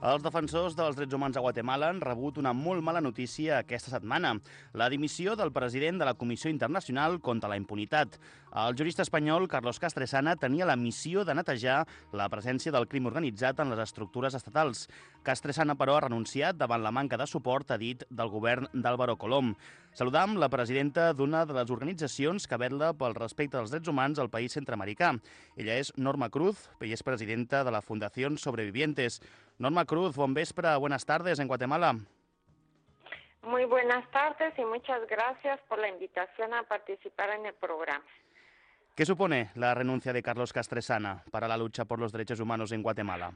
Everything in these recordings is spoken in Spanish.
Els defensors dels drets humans a Guatemala han rebut una molt mala notícia aquesta setmana, la dimissió del president de la Comissió Internacional contra la Impunitat. El jurista espanyol Carlos Castresana tenia la missió de netejar la presència del crim organitzat en les estructures estatals. Castresana, però, ha renunciat davant la manca de suport, ha dit, del govern d'Álvaro Colom. Saludam la presidenta d'una de les organitzacions que vetla pel respecte dels drets humans al país centroamericà. Ella és Norma Cruz i és presidenta de la Fundació Sobrevivientes. Norma Cruz, buen vespre, buenas tardes en Guatemala. Muy buenas tardes y muchas gracias por la invitación a participar en el programa. ¿Qué supone la renuncia de Carlos Castresana para la lucha por los derechos humanos en Guatemala?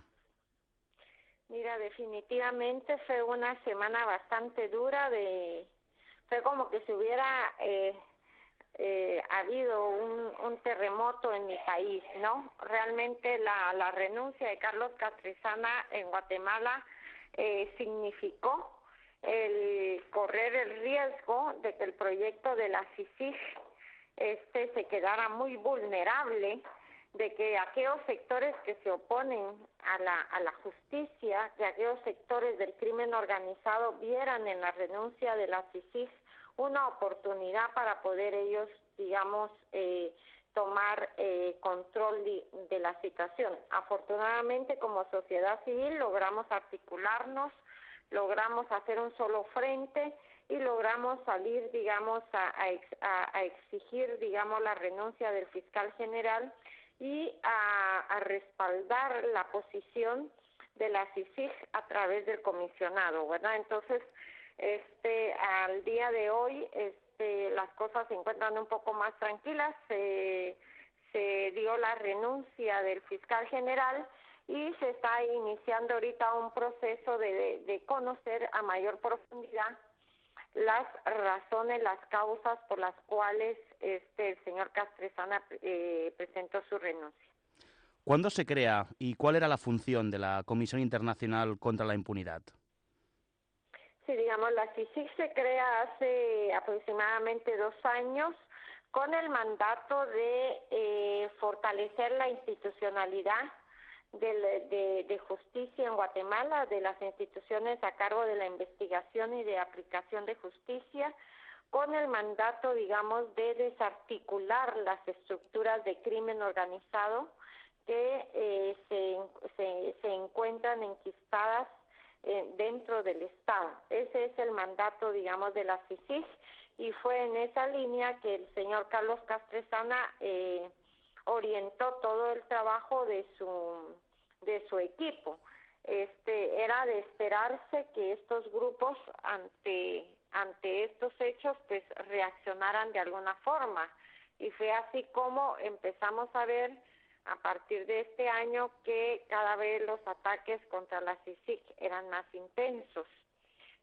Mira, definitivamente fue una semana bastante dura de fue como que se hubiera eh, eh, ha habido un, terremoto en mi país, ¿no? Realmente la, la renuncia de Carlos Castresana en Guatemala eh, significó el correr el riesgo de que el proyecto de la CICIG este se quedara muy vulnerable de que aquellos sectores que se oponen a la, a la justicia, que aquellos sectores del crimen organizado vieran en la renuncia de la CICIG una oportunidad para poder ellos, digamos, eh, tomar eh, control de, la situación. Afortunadamente, como sociedad civil, logramos articularnos, logramos hacer un solo frente y logramos salir, digamos, a, a exigir, digamos, la renuncia del fiscal general y a, respaldar la posición de la CICIG a través del comisionado, ¿verdad? Entonces, este, al día de hoy, este, las cosas se encuentran un poco más tranquilas. Se, dio la renuncia del fiscal general y se está iniciando ahorita un proceso de, de conocer a mayor profundidad las razones, las causas por las cuales este el señor Castresana eh, presentó su renuncia. ¿Cuándo se crea y cuál era la función de la Comisión Internacional contra la Impunidad? Sí, digamos, la CICIG se crea hace aproximadamente dos años con el mandato de eh, fortalecer la institucionalidad de, de, justicia en Guatemala, de las instituciones a cargo de la investigación y de aplicación de justicia, con el mandato, digamos, de desarticular las estructuras de crimen organizado que eh, se, se, se encuentran enquistadas eh, dentro del Estado. Ese es el mandato, digamos, de la CICIG y fue en esa línea que el señor Carlos Castresana eh, orientó todo el trabajo de su de su equipo. Este era de esperarse que estos grupos ante ante estos hechos pues reaccionaran de alguna forma y fue así como empezamos a ver a partir de este año que cada vez los ataques contra la CICIC eran más intensos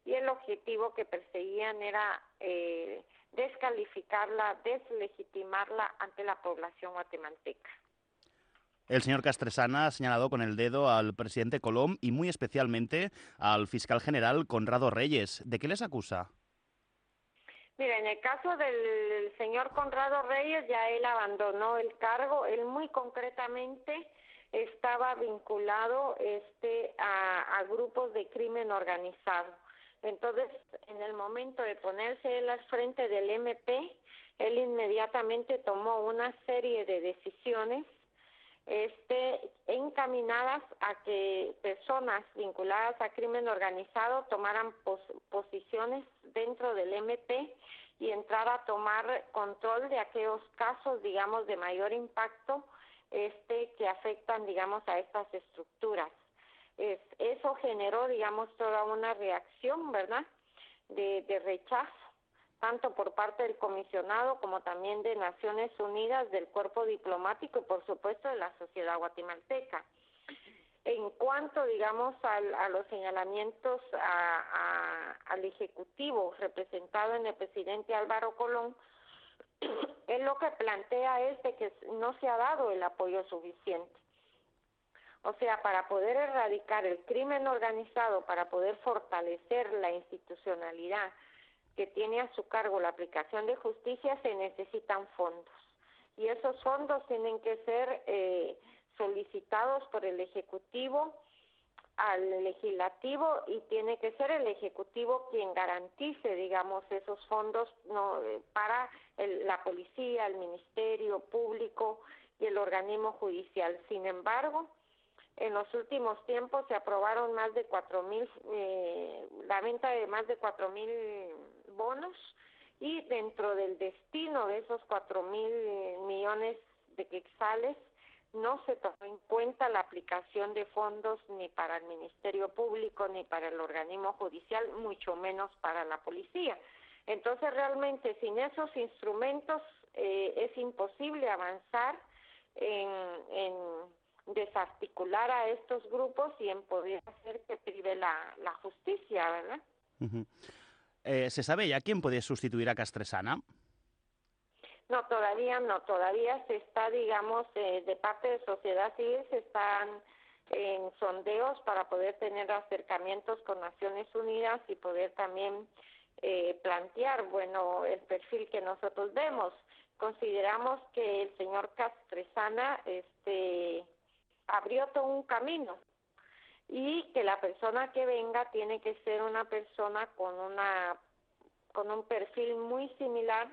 y el objetivo que perseguían era eh, descalificarla, deslegitimarla ante la población guatemalteca. El señor Castresana ha señalado con el dedo al presidente Colom y muy especialmente al fiscal general Conrado Reyes. ¿De qué les acusa? Mira, en el caso del señor Conrado Reyes, ya él abandonó el cargo. Él muy concretamente estaba vinculado este a, a grupos de crimen organizado. Entonces, en el momento de ponerse él al frente del MP, él inmediatamente tomó una serie de decisiones este, encaminadas a que personas vinculadas a crimen organizado tomaran pos posiciones dentro del MP y entrar a tomar control de aquellos casos, digamos, de mayor impacto este, que afectan, digamos, a estas estructuras. Es, eso generó, digamos, toda una reacción, ¿verdad?, de, de rechazo tanto por parte del comisionado como también de Naciones Unidas, del cuerpo diplomático y por supuesto de la sociedad guatemalteca. En cuanto, digamos, al, a los señalamientos a, al Ejecutivo representado en el presidente Álvaro Colón, él lo que plantea es de que no se ha dado el apoyo suficiente. O sea, para poder erradicar el crimen organizado, para poder fortalecer la institucionalidad, que tiene a su cargo la aplicación de justicia se necesitan fondos y esos fondos tienen que ser eh, solicitados por el ejecutivo al legislativo y tiene que ser el ejecutivo quien garantice, digamos, esos fondos no eh, para la policía, el ministerio público y el organismo judicial. Sin embargo, en los últimos tiempos se aprobaron más de cuatro mil, eh, la venta de más de cuatro mil bonos y dentro del destino de esos cuatro mil millones de quetzales no se tomó en cuenta la aplicación de fondos ni para el Ministerio Público ni para el organismo judicial, mucho menos para la policía. Entonces, realmente, sin esos instrumentos eh, es imposible avanzar en, en, desarticular a estos grupos y en poder hacer que prive la, la justicia, ¿verdad? eh, ¿Se sabe ya quién puede sustituir a Castresana? No, todavía no, todavía se está, digamos, eh, de parte de sociedad civil se están en sondeos para poder tener acercamientos con Naciones Unidas y poder también eh, plantear, bueno, el perfil que nosotros vemos. Consideramos que el señor Castresana este, abrió todo un camino y que la persona que venga tiene que ser una persona con una con un perfil muy similar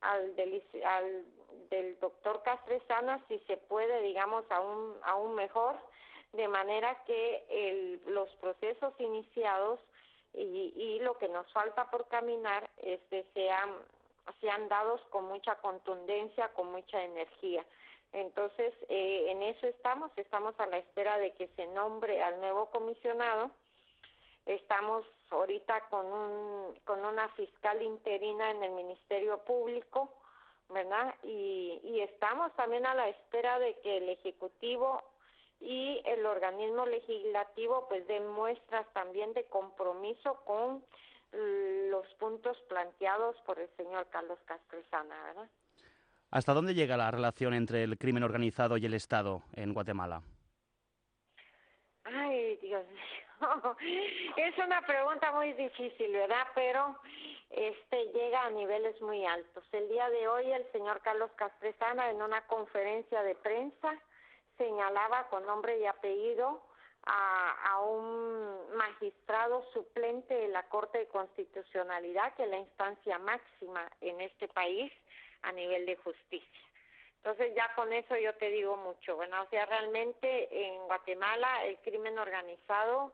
al del, al del doctor Castresana si se puede, digamos, aún, aún mejor, de manera que el, los procesos iniciados y, y lo que nos falta por caminar este, sean, sean dados con mucha contundencia, con mucha energía. Entonces, eh, en eso estamos, estamos a la espera de que se nombre al nuevo comisionado Estamos ahorita con, un, con una fiscal interina en el Ministerio Público, ¿verdad? Y, y estamos también a la espera de que el Ejecutivo y el organismo legislativo pues den muestras también de compromiso con los puntos planteados por el señor Carlos Castresana, ¿verdad? ¿Hasta dónde llega la relación entre el crimen organizado y el Estado en Guatemala? Ay, Dios mío es una pregunta muy difícil, ¿verdad? Pero este llega a niveles muy altos. El día de hoy el señor Carlos Castresana en una conferencia de prensa señalaba con nombre y apellido a, a un magistrado suplente de la Corte de Constitucionalidad, que es la instancia máxima en este país a nivel de justicia. Entonces ya con eso yo te digo mucho. Bueno, o sea, realmente en Guatemala el crimen organizado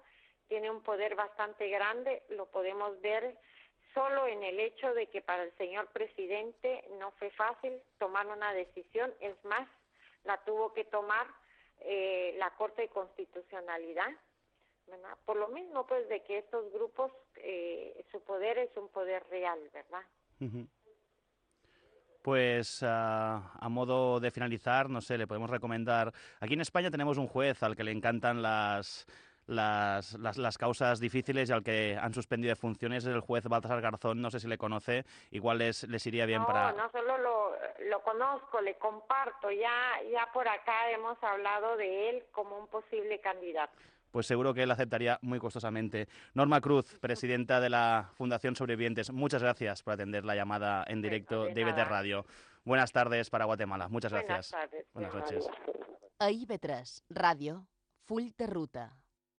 tiene un poder bastante grande, lo podemos ver solo en el hecho de que para el señor presidente no fue fácil tomar una decisión, es más, la tuvo que tomar eh, la Corte de Constitucionalidad, ¿verdad? Por lo mismo, pues, de que estos grupos, eh, su poder es un poder real, ¿verdad? Pues uh, a modo de finalizar, no sé, le podemos recomendar. Aquí en España tenemos un juez al que le encantan las las, las, las, causas difíciles y al que han suspendido de funciones es el juez Baltasar Garzón. No sé si le conoce, igual les, les iría bien no, para... No, solo lo, lo conozco, le comparto. Ya, ya por acá hemos hablado de él como un posible candidato pues seguro que él aceptaría muy costosamente. Norma Cruz, presidenta de la Fundación Sobrevivientes, muchas gracias por atender la llamada en directo de, de IB3 Radio. Buenas tardes para Guatemala. Muchas Buenas gracias. Tardes. Buenas noches. A IB3 Radio, full de ruta.